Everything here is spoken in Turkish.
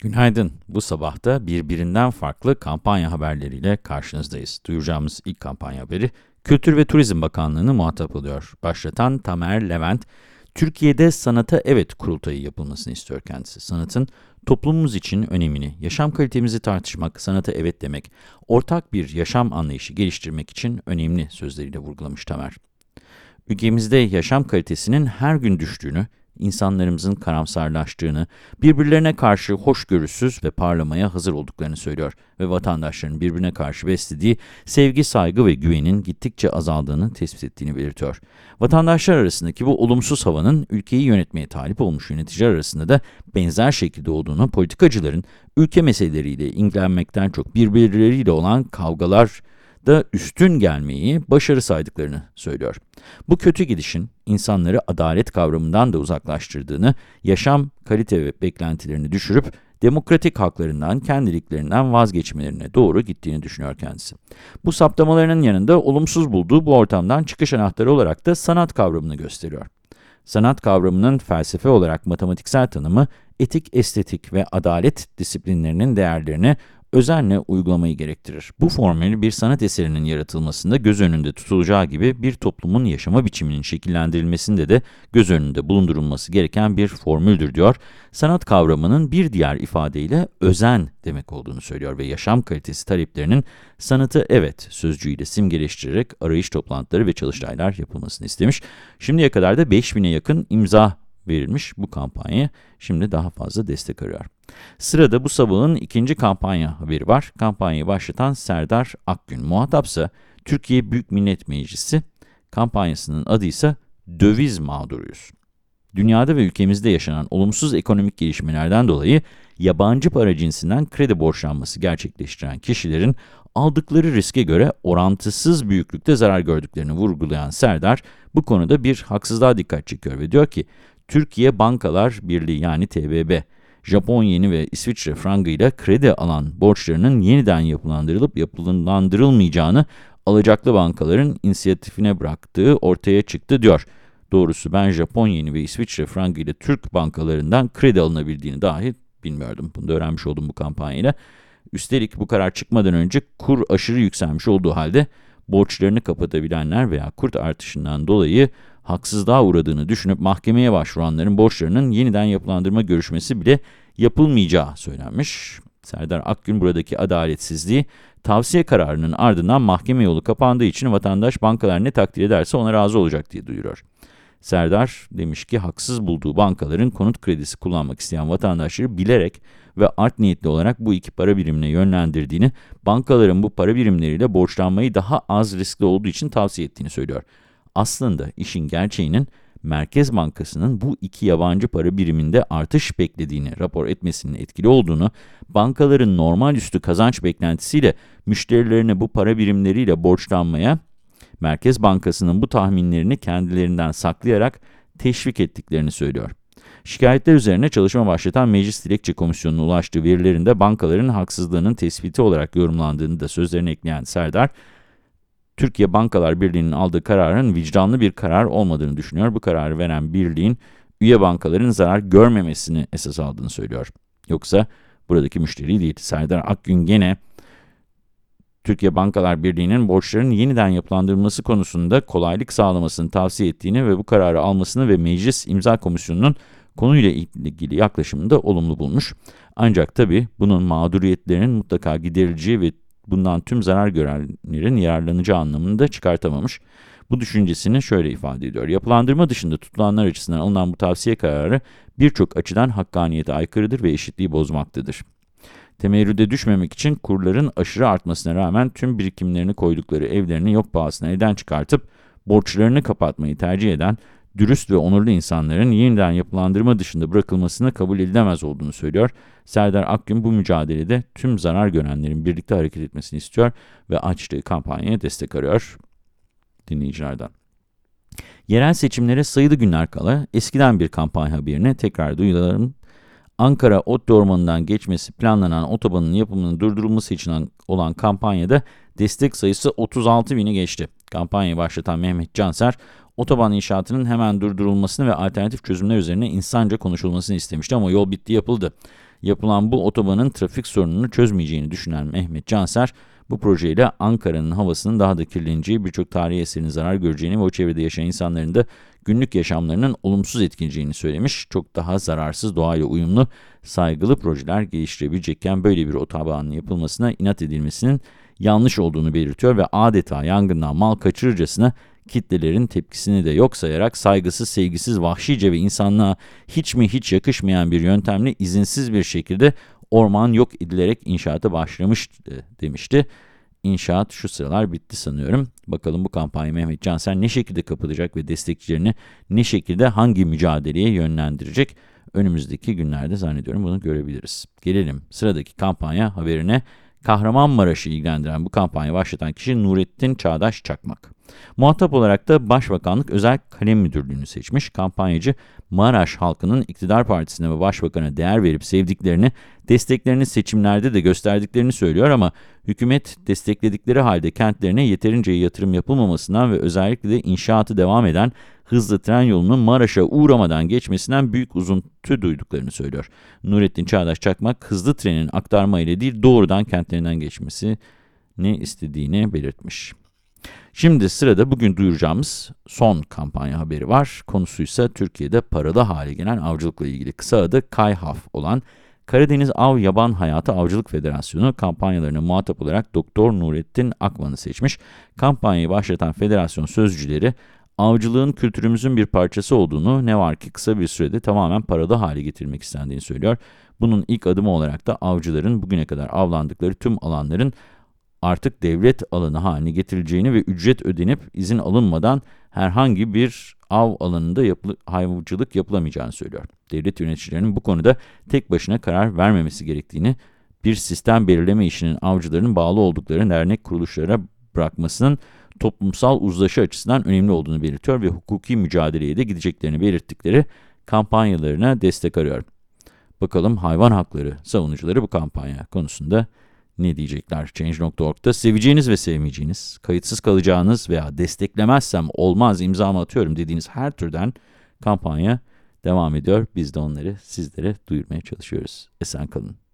Günaydın. Bu sabah da birbirinden farklı kampanya haberleriyle karşınızdayız. Duyuracağımız ilk kampanya haberi Kültür ve Turizm Bakanlığı'nı muhatap alıyor. Başlatan Tamer Levent, Türkiye'de sanata evet kurultayı yapılmasını istiyor kendisi. Sanatın toplumumuz için önemini, yaşam kalitemizi tartışmak, sanata evet demek, ortak bir yaşam anlayışı geliştirmek için önemli sözleriyle vurgulamış Tamer. Ülkemizde yaşam kalitesinin her gün düştüğünü, insanlarımızın karamsarlaştığını, birbirlerine karşı hoşgörüsüz ve parlamaya hazır olduklarını söylüyor ve vatandaşların birbirine karşı beslediği sevgi, saygı ve güvenin gittikçe azaldığını tespit ettiğini belirtiyor. Vatandaşlar arasındaki bu olumsuz havanın ülkeyi yönetmeye talip olmuş yöneticiler arasında da benzer şekilde olduğunu, politikacıların ülke meseleleriyle ilgilenmekten çok birbirleriyle olan kavgalar da üstün gelmeyi başarı saydıklarını söylüyor. Bu kötü gidişin insanları adalet kavramından da uzaklaştırdığını, yaşam kalite ve beklentilerini düşürüp demokratik haklarından, kendiliklerinden vazgeçmelerine doğru gittiğini düşünüyor kendisi. Bu saptamalarının yanında olumsuz bulduğu bu ortamdan çıkış anahtarı olarak da sanat kavramını gösteriyor. Sanat kavramının felsefe olarak matematiksel tanımı, etik, estetik ve adalet disiplinlerinin değerlerini özenle uygulamayı gerektirir. Bu formül bir sanat eserinin yaratılmasında göz önünde tutulacağı gibi bir toplumun yaşama biçiminin şekillendirilmesinde de göz önünde bulundurulması gereken bir formüldür diyor. Sanat kavramının bir diğer ifadeyle özen demek olduğunu söylüyor ve yaşam kalitesi taleplerinin sanatı evet sözcüğüyle simgeleştirerek arayış toplantıları ve çalıştaylar yapılmasını istemiş. Şimdiye kadar da 5000'e yakın imza verilmiş bu kampanya şimdi daha fazla destek arıyor. Sırada bu sabahın ikinci kampanya haberi var. Kampanyayı başlatan Serdar Akgün. Muhatapsa Türkiye Büyük Millet Meclisi, kampanyasının adı ise Döviz Mağduruyuz. Dünyada ve ülkemizde yaşanan olumsuz ekonomik gelişmelerden dolayı yabancı para cinsinden kredi borçlanması gerçekleştiren kişilerin aldıkları riske göre orantısız büyüklükte zarar gördüklerini vurgulayan Serdar, bu konuda bir haksızlığa dikkat çekiyor ve diyor ki, Türkiye Bankalar Birliği yani TBB, Japon yeni ve İsviçre frangı ile kredi alan borçlarının yeniden yapılandırılıp yapılandırılmayacağını alacaklı bankaların inisiyatifine bıraktığı ortaya çıktı diyor. Doğrusu ben Japon yeni ve İsviçre frangı ile Türk bankalarından kredi alınabildiğini dahi bilmiyordum. Bunu da öğrenmiş oldum bu kampanyayla. Üstelik bu karar çıkmadan önce kur aşırı yükselmiş olduğu halde borçlarını kapatabilenler veya kurt artışından dolayı haksızlığa uğradığını düşünüp mahkemeye başvuranların borçlarının yeniden yapılandırma görüşmesi bile yapılmayacağı söylenmiş. Serdar Akgün buradaki adaletsizliği tavsiye kararının ardından mahkeme yolu kapandığı için vatandaş bankalar ne takdir ederse ona razı olacak diye duyuruyor. Serdar demiş ki haksız bulduğu bankaların konut kredisi kullanmak isteyen vatandaşları bilerek ve art niyetli olarak bu iki para birimine yönlendirdiğini, bankaların bu para birimleriyle borçlanmayı daha az riskli olduğu için tavsiye ettiğini söylüyor. Aslında işin gerçeğinin Merkez Bankası'nın bu iki yabancı para biriminde artış beklediğini rapor etmesinin etkili olduğunu, bankaların normal üstü kazanç beklentisiyle müşterilerine bu para birimleriyle borçlanmaya, Merkez Bankası'nın bu tahminlerini kendilerinden saklayarak teşvik ettiklerini söylüyor. Şikayetler üzerine çalışma başlatan Meclis Dilekçe Komisyonu'na ulaştığı verilerinde bankaların haksızlığının tespiti olarak yorumlandığını da sözlerine ekleyen Serdar, Türkiye Bankalar Birliği'nin aldığı kararın vicdanlı bir karar olmadığını düşünüyor. Bu kararı veren birliğin üye bankaların zarar görmemesini esas aldığını söylüyor. Yoksa buradaki müşteri değil. Serdar Akgün gene Türkiye Bankalar Birliği'nin borçların yeniden yapılandırılması konusunda kolaylık sağlamasını tavsiye ettiğini ve bu kararı almasını ve Meclis İmza Komisyonu'nun konuyla ilgili yaklaşımını da olumlu bulmuş. Ancak tabii bunun mağduriyetlerinin mutlaka giderileceği ve bundan tüm zarar görenlerin yararlanacağı anlamında çıkartamamış. Bu düşüncesini şöyle ifade ediyor. Yapılandırma dışında tutulanlar açısından alınan bu tavsiye kararı birçok açıdan hakkaniyete aykırıdır ve eşitliği bozmaktadır. Temerrüde düşmemek için kurların aşırı artmasına rağmen tüm birikimlerini koydukları evlerini yok pahasına elden çıkartıp borçlarını kapatmayı tercih eden dürüst ve onurlu insanların yeniden yapılandırma dışında bırakılmasını kabul edilemez olduğunu söylüyor. Serdar Akgün bu mücadelede tüm zarar görenlerin birlikte hareket etmesini istiyor ve açtığı kampanyaya destek arıyor dinleyicilerden. Yerel seçimlere sayılı günler kala eskiden bir kampanya haberine tekrar duyularım. Ankara Ot Ormanı'ndan geçmesi planlanan otobanın yapımının durdurulması için olan kampanyada destek sayısı 36 bini geçti. Kampanyayı başlatan Mehmet Canser, otoban inşaatının hemen durdurulmasını ve alternatif çözümler üzerine insanca konuşulmasını istemişti ama yol bitti yapıldı. Yapılan bu otobanın trafik sorununu çözmeyeceğini düşünen Mehmet Canser, bu projeyle Ankara'nın havasının daha da kirleneceği, birçok tarihi eserin zarar göreceğini ve o çevrede yaşayan insanların da günlük yaşamlarının olumsuz etkileyeceğini söylemiş. Çok daha zararsız, doğayla uyumlu, saygılı projeler geliştirebilecekken böyle bir otobanın yapılmasına inat edilmesinin yanlış olduğunu belirtiyor ve adeta yangından mal kaçırırcasına kitlelerin tepkisini de yok sayarak saygısız, sevgisiz, vahşice ve insanlığa hiç mi hiç yakışmayan bir yöntemle izinsiz bir şekilde orman yok edilerek inşaata başlamış demişti. İnşaat şu sıralar bitti sanıyorum. Bakalım bu kampanya Mehmet Canser ne şekilde kapatacak ve destekçilerini ne şekilde hangi mücadeleye yönlendirecek? Önümüzdeki günlerde zannediyorum bunu görebiliriz. Gelelim sıradaki kampanya haberine. Kahramanmaraş'ı ilgilendiren bu kampanya başlatan kişi Nurettin Çağdaş Çakmak. Muhatap olarak da Başbakanlık Özel Kalem Müdürlüğü'nü seçmiş. Kampanyacı Maraş halkının iktidar partisine ve başbakana değer verip sevdiklerini, desteklerini seçimlerde de gösterdiklerini söylüyor ama hükümet destekledikleri halde kentlerine yeterince yatırım yapılmamasından ve özellikle de inşaatı devam eden hızlı tren yolunun Maraş'a uğramadan geçmesinden büyük uzuntu duyduklarını söylüyor. Nurettin Çağdaş Çakmak hızlı trenin aktarma ile değil doğrudan kentlerinden geçmesi ne istediğini belirtmiş. Şimdi sırada bugün duyuracağımız son kampanya haberi var. Konusu ise Türkiye'de paralı hale gelen avcılıkla ilgili kısa adı KAYHAF olan Karadeniz Av Yaban Hayatı Avcılık Federasyonu kampanyalarına muhatap olarak Doktor Nurettin Akman'ı seçmiş. Kampanyayı başlatan federasyon sözcüleri avcılığın kültürümüzün bir parçası olduğunu ne var ki kısa bir sürede tamamen paralı hale getirmek istendiğini söylüyor. Bunun ilk adımı olarak da avcıların bugüne kadar avlandıkları tüm alanların artık devlet alanı haline getirileceğini ve ücret ödenip izin alınmadan herhangi bir av alanında yapılı, hayvancılık yapılamayacağını söylüyor. Devlet yöneticilerinin bu konuda tek başına karar vermemesi gerektiğini, bir sistem belirleme işinin avcıların bağlı oldukları dernek kuruluşlara bırakmasının toplumsal uzlaşı açısından önemli olduğunu belirtiyor ve hukuki mücadeleye de gideceklerini belirttikleri kampanyalarına destek arıyor. Bakalım hayvan hakları savunucuları bu kampanya konusunda ne diyecekler? Change.org'da seveceğiniz ve sevmeyeceğiniz, kayıtsız kalacağınız veya desteklemezsem olmaz imzamı atıyorum dediğiniz her türden kampanya devam ediyor. Biz de onları sizlere duyurmaya çalışıyoruz. Esen kalın.